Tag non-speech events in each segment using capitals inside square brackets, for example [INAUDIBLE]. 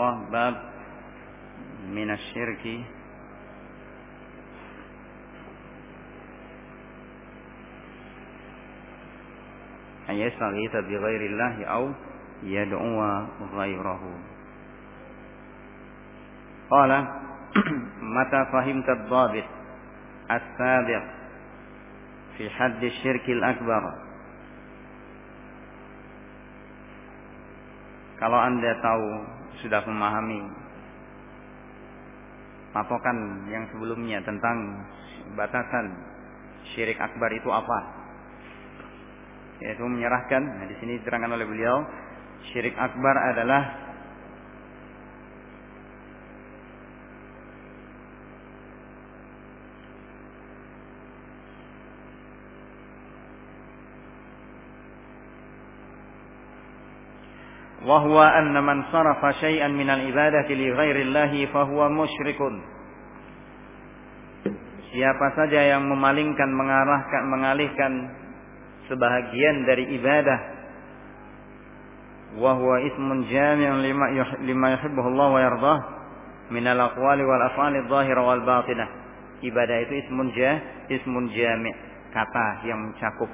الله باب من الشرك. أن يستغيث بغير الله أو يدعو غيره. قال [CLEARS THROAT] متى فهمت الضابط السابق في حد الشرك الأكبر؟ Kalau Anda tahu sudah memahami patokan yang sebelumnya tentang batasan syirik akbar itu apa? Yaitu menyerahkan, nah di sini diterangkan oleh beliau, syirik akbar adalah وهو أن من صرف شيئا من العبادة لغير الله فهو مشرك Siapa saja yang memalingkan, mengarahkan, mengalihkan sebahagian dari ibadah wa huwa ismun jami'un lima lima yuhibbuhu Allah wa yardah min al-aqwali wal af'ali adh-dhahira wal batinah. Ibadah itu ismun ja, ismun jami' kata yang mencakup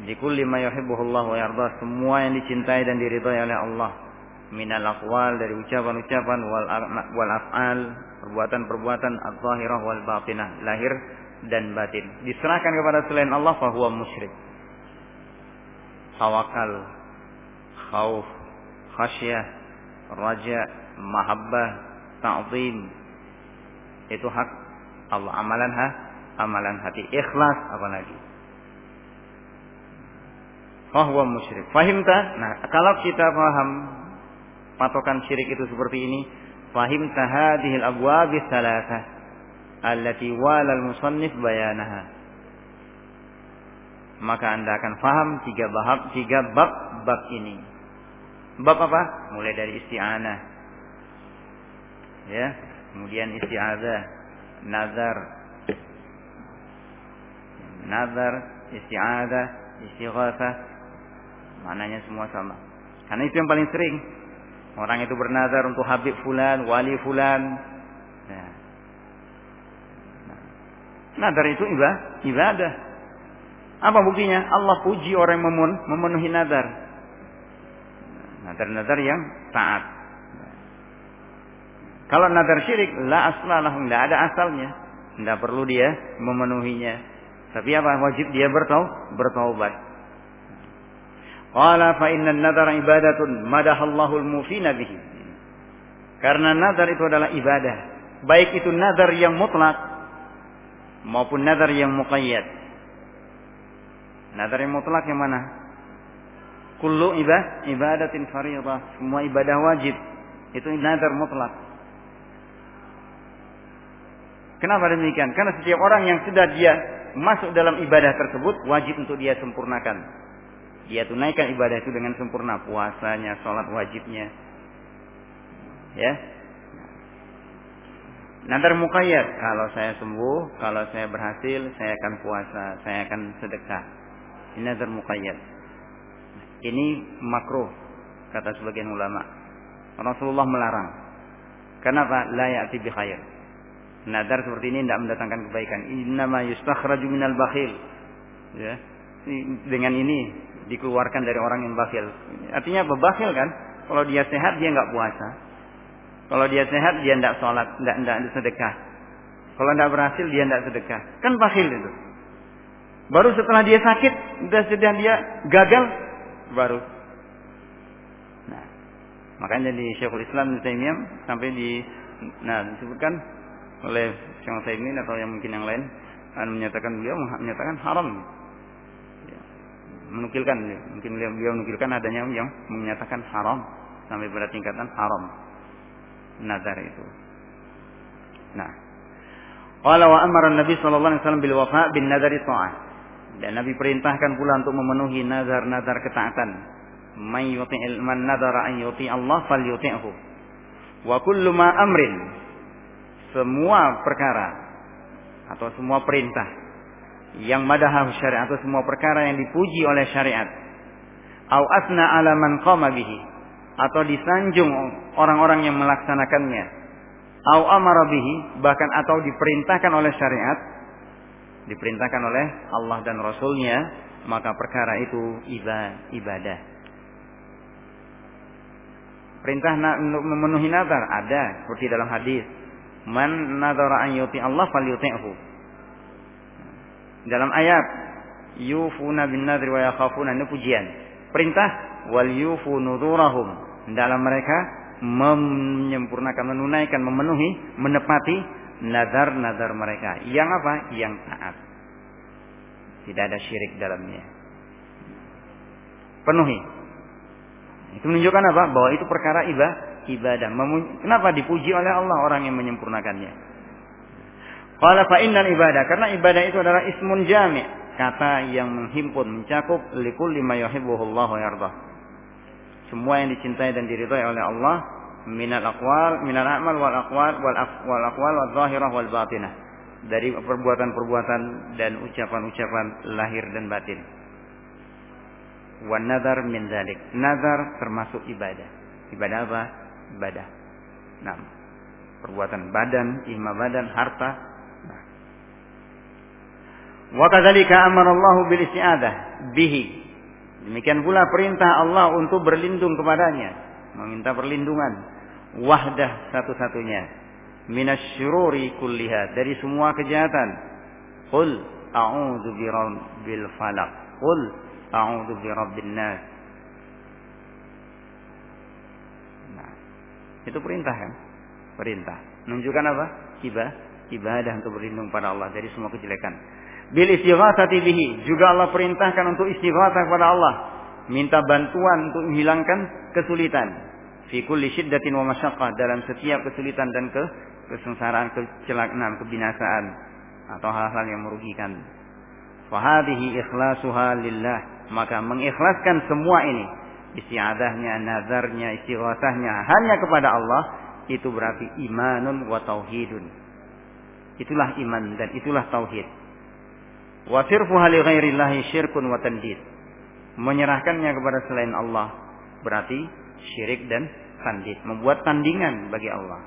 Likulli ma yuhibbuhullah wa yarda. Semua yang dicintai dan diridhai oleh Allah. Minal aqwal dari ucapan-ucapan wal wal af'al perbuatan-perbuatan adh-dhahirah wal batinah. Lahir dan batin. Diserahkan kepada selain Allah fahuwa musyrik. Tawakal khauf khasyah raja mahabbah ta'zim. Itu hak Allah. Amalan ha amalan hati. Ikhlas apalagi fahuwa musyrik. Fahimta? Nah, kalau kita paham patokan syirik itu seperti ini, fahimta hadhil abwab thalathah allati walal musannif bayanaha. Maka Anda akan faham tiga bab tiga bab bab ini. Bab apa? Mulai dari isti'anah. Ya, kemudian isti'adzah, nazar, nazar, isti'adzah, istighatsah, Mananya semua sama. Karena itu yang paling sering. Orang itu bernazar untuk Habib Fulan, Wali Fulan. Ya. Nah. Nazar itu ibadah. Apa buktinya? Allah puji orang yang memenuhi nazar. Nazar-nazar yang taat. Kalau nazar syirik, la aslalah, tidak ada asalnya. Tidak perlu dia memenuhinya. Tapi apa? Wajib dia bertau, bertaubat. Qala fa inna nadhar ibadatun madahallahu al-mufina bihi. Karena nazar itu adalah ibadah. Baik itu nazar yang mutlak maupun nazar yang muqayyad. Nazar yang mutlak yang mana? Kullu ibadah ibadatin fardhah, semua ibadah wajib. Itu nazar mutlak. Kenapa demikian? Karena setiap orang yang sudah dia masuk dalam ibadah tersebut wajib untuk dia sempurnakan dia tunaikan ibadah itu dengan sempurna puasanya, sholat wajibnya. Ya. Nadar mukayyad, kalau saya sembuh, kalau saya berhasil, saya akan puasa, saya akan sedekah. Ini nadar. Ini makruh, kata sebagian ulama. Rasulullah melarang. Kenapa? La ya'ti bi khair. Nadar seperti ini tidak mendatangkan kebaikan. Innama yustakhraju minal bakhil. Ya. Dengan ini dikeluarkan dari orang yang bakhil. Artinya apa? Bakhil kan? Kalau dia sehat dia nggak puasa. Kalau dia sehat dia tidak sholat, tidak tidak sedekah. Kalau tidak berhasil dia tidak sedekah. Kan bakhil itu. Baru setelah dia sakit, sudah sedang dia gagal, baru. Nah, makanya di Syekhul Islam di Taimiyah sampai di, nah disebutkan oleh Syekh Taimin atau yang mungkin yang lain, menyatakan beliau menyatakan haram menukilkan mungkin beliau, menukilkan adanya yang menyatakan haram sampai pada tingkatan haram nazar itu. Nah, qala wa amara Nabi sallallahu alaihi wasallam bil wafa bin nadari ta'ah. Dan Nabi perintahkan pula untuk memenuhi nazar-nazar ketaatan. Man yuti'il man nadara an yuti Allah falyuti'hu. Wa kullu ma amrin semua perkara atau semua perintah yang madahah syariat atau semua perkara yang dipuji oleh syariat. Au asna ala man qama bihi. Atau disanjung orang-orang yang melaksanakannya. Au amara bihi. Bahkan atau diperintahkan oleh syariat. Diperintahkan oleh Allah dan Rasulnya. Maka perkara itu ibadah. Perintah untuk memenuhi nazar ada seperti dalam hadis. Man nadara an yuti Allah falyuti'hu dalam ayat yufuna bin nadri wa yakhafuna ini pujian. Perintah wal yufu nudurahum dalam mereka menyempurnakan menunaikan memenuhi menepati nazar-nazar mereka. Yang apa? Yang taat. Tidak ada syirik dalamnya. Penuhi. Itu menunjukkan apa? Bahwa itu perkara ibadah. Ibadah kenapa dipuji oleh Allah orang yang menyempurnakannya qala fa innal ibadah karena ibadah itu adalah ismun jami' kata yang menghimpun mencakup likulli ma yuhibbuhu Allah wa yardah semua yang dicintai dan diridhai oleh Allah minal aqwal minal a'mal wal aqwal wal wal aqwal wal zahirah wal batinah dari perbuatan-perbuatan dan ucapan-ucapan lahir dan batin. Wan nazar min dzalik. Nazar termasuk ibadah. Ibadah apa? Ibadah. Nah, perbuatan badan, imma badan, harta. Nah. Wa kadzalika amara Allah bil isti'adah bihi Demikian pula perintah Allah untuk berlindung kepadanya, meminta perlindungan wahdah satu-satunya minasyururi kulliha dari semua kejahatan. Qul a'udzu birabbil falaq. Qul a'udzu birabbin nas. Nah, itu perintah kan? Perintah. Menunjukkan apa? Ibadah, ibadah untuk berlindung pada Allah dari semua kejelekan bil istighatsati bihi. Juga Allah perintahkan untuk istighatsah kepada Allah, minta bantuan untuk menghilangkan kesulitan. Fi kulli syiddatin wa masyaqqah dalam setiap kesulitan dan ke kesengsaraan, kecelakaan, kebinasaan atau hal-hal yang merugikan. Fahadihi ikhlasuha lillah. Maka mengikhlaskan semua ini. Istiadahnya, nazarnya, istighatsahnya hanya kepada Allah. Itu berarti imanun wa tauhidun. Itulah iman dan itulah tauhid. Wa sirfuha li ghairillahi syirkun wa. Menyerahkannya kepada selain Allah berarti syirik dan tandid, membuat tandingan bagi Allah.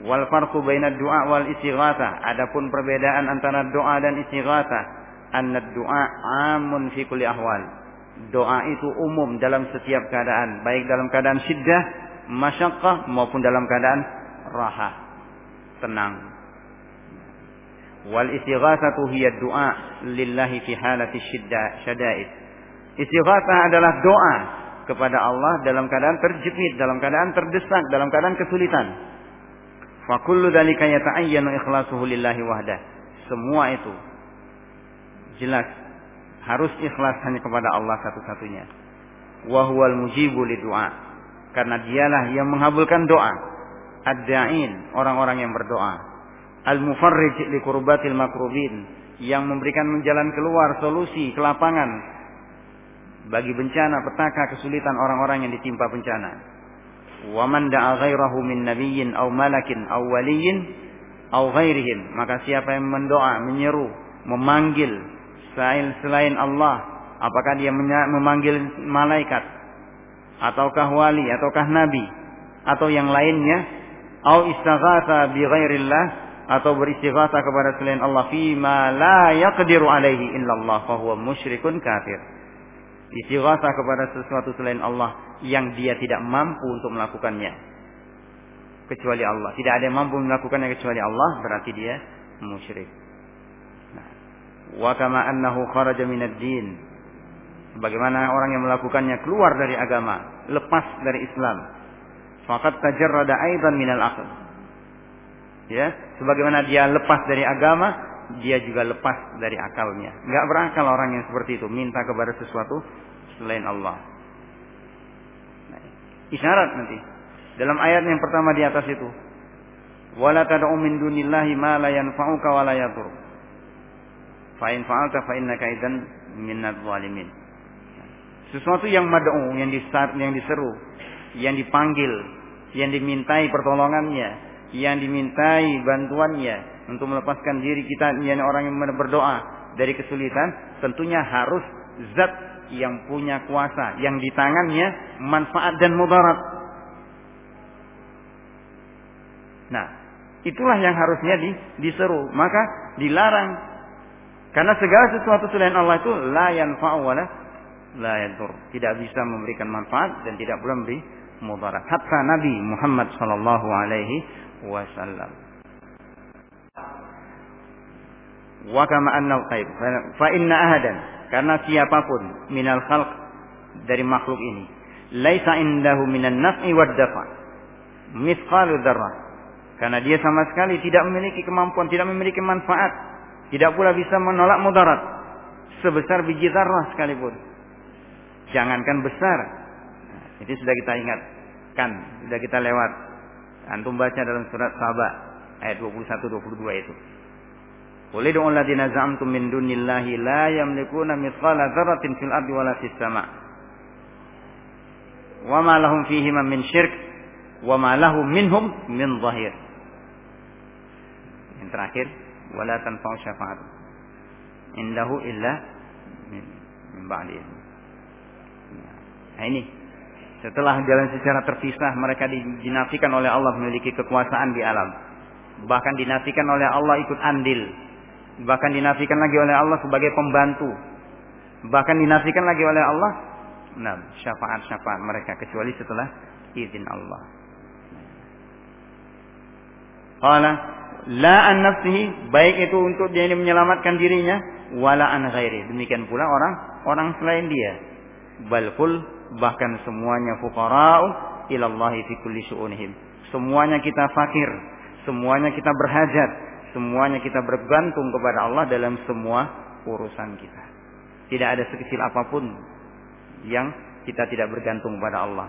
Wal farqu baina du'a wal istighatsah. Adapun perbedaan antara doa dan istighatsah, anna du'a amun fi kulli ahwal. Doa itu umum dalam setiap keadaan, baik dalam keadaan syiddah, masyaqqah maupun dalam keadaan raha, tenang, Wal istighatsatu hiya du'a lillahi fi halati syada'id. Istighatsah adalah doa kepada Allah dalam keadaan terjepit, dalam keadaan terdesak, dalam keadaan kesulitan. Fa kullu dzalika yata'ayyanu ikhlasuhu lillahi wahdah. Semua itu jelas harus ikhlas hanya kepada Allah satu-satunya. Wa huwal mujibu doa. Karena dialah yang mengabulkan doa. Ad-da'in, orang-orang yang berdoa al-mufarrij li kurbatil makrubin yang memberikan jalan keluar solusi ke lapangan bagi bencana petaka kesulitan orang-orang yang ditimpa bencana. Wa man da'a ghairahu min nabiyyin aw malakin aw waliyyin aw ghairihim. Maka siapa yang mendoa menyeru memanggil selain selain Allah apakah dia memanggil malaikat ataukah wali ataukah nabi atau yang lainnya? Au istaghatha bi ghairillah atau beristighatsah kepada selain Allah ma la yaqdiru alaihi illallah fa huwa musyrikun kafir. Istighatsah kepada sesuatu selain Allah yang dia tidak mampu untuk melakukannya kecuali Allah. Tidak ada yang mampu melakukannya kecuali Allah berarti dia musyrik. Nah, wa kama annahu kharaja minad din. Bagaimana orang yang melakukannya keluar dari agama, lepas dari Islam. Faqad tajarrada aidan minal aqd ya sebagaimana dia lepas dari agama dia juga lepas dari akalnya. Nggak berakal orang yang seperti itu minta kepada sesuatu selain Allah. Isyarat nanti. Dalam ayat yang pertama di atas itu wala tad'u min dunillahi ma la yanfa'uka wa la yadur fa in fa'alta fa innaka idzan minadh sesuatu yang mad'u yang yang diseru yang dipanggil yang dimintai pertolongannya yang dimintai bantuannya untuk melepaskan diri kita yang orang yang berdoa dari kesulitan tentunya harus zat yang punya kuasa, yang di tangannya manfaat dan mudarat. Nah, itulah yang harusnya di, diseru. Maka dilarang. Karena segala sesuatu selain Allah itu la yanfa'u wa la. Tidak bisa memberikan manfaat dan tidak pula memberi mudarat. Hatta Nabi Muhammad sallallahu alaihi wasallam. Wa kama annahu qaib. Fa inna ahadan. Karena siapa pun minal khalq dari makhluk ini laisa indahu minan naf'i wad dafa. Mithqalu dzarrah. Karena dia sama sekali tidak memiliki kemampuan tidak memiliki manfaat. Tidak pula bisa menolak mudarat. Sebesar biji zarrah sekalipun. Jangankan besar. Nah, itu sudah kita ingatkan sudah kita lewat antum baca dalam surat Saba ayat 21 22 itu. Qul ud'u alladziina za'amtum min dunillahi la yamlikuna mithqala dzarratin fil ardi wala fis sama' wa ma lahum fihi min syirk wa ma lahu minhum min zahir. Yang terakhir, wala tanfa'u syafa'at indahu illa min ba'di. Nah ini setelah jalan secara terpisah mereka dinafikan oleh Allah memiliki kekuasaan di alam. Bahkan dinafikan oleh Allah ikut andil. Bahkan dinafikan lagi oleh Allah sebagai pembantu. Bahkan dinafikan lagi oleh Allah nah syafaat-syafaat mereka kecuali setelah izin Allah. Qala la an nafsihi baik itu untuk dia ini menyelamatkan dirinya wala an ghairi. Demikian pula orang orang selain dia. Balkul bahkan semuanya fuqara'u ilallahi fi kulli syu'unihim semuanya kita fakir semuanya kita berhajat Semuanya kita bergantung kepada Allah dalam semua urusan kita. Tidak ada sekecil apa pun yang kita tidak bergantung kepada Allah.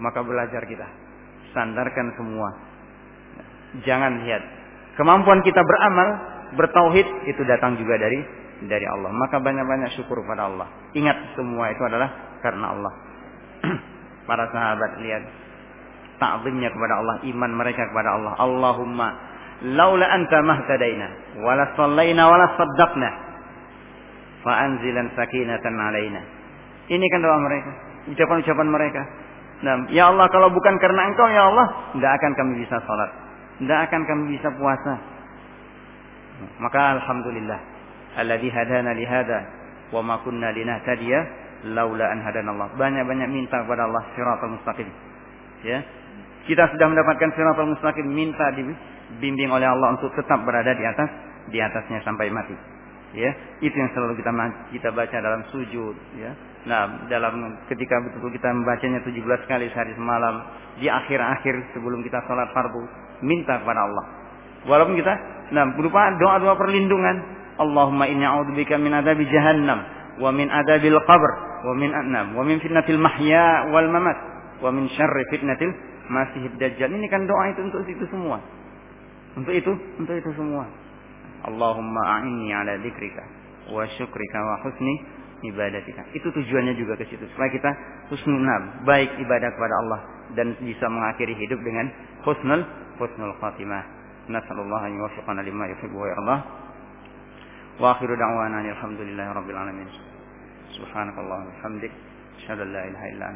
Maka belajar kita. Sandarkan semua. Jangan lihat. Kemampuan kita beramal, bertauhid itu datang juga dari dari Allah. Maka banyak-banyak syukur kepada Allah. Ingat semua itu adalah karena Allah. [CLEARS THROAT] Para sahabat lihat ta'zimnya kepada Allah, iman mereka kepada Allah. Allahumma laula anta mahtadaina wala sallaina wala saddaqna fa anzilan sakinatan alaina ini kan doa mereka ucapan-ucapan mereka nah ya Allah kalau bukan karena engkau ya Allah tidak akan kami bisa salat tidak akan kami bisa puasa maka alhamdulillah alladzi hadana li hada wa ma kunna linahtadiya laula an hadanallah banyak-banyak minta kepada Allah siratal mustaqim ya kita sudah mendapatkan siratal mustaqim minta di bimbing oleh Allah untuk tetap berada di atas di atasnya sampai mati. Ya, itu yang selalu kita kita baca dalam sujud, ya. Nah, dalam ketika betul kita membacanya 17 kali sehari semalam di akhir-akhir sebelum kita sholat fardu, minta kepada Allah. Walaupun kita nah berupa doa-doa perlindungan. Allahumma inni a'udzubika min adzabi jahannam wa min adzabil qabr wa min annam wa min fitnatil mahya wal mamat wa min syarri fitnatil masihid dajjal. Ini kan doa itu untuk itu semua. Untuk itu, untuk itu semua. Allahumma a'inni ala dzikrika wa syukrika wa husni ibadatika. Itu tujuannya juga ke situ supaya kita husnul baik ibadah kepada Allah dan bisa mengakhiri hidup dengan husnul husnul khatimah. Nasallallahu an yuwaffiqana lima yuhibbu wa yardah. Wa akhiru da'wana alhamdulillahi rabbil alamin. Subhanakallah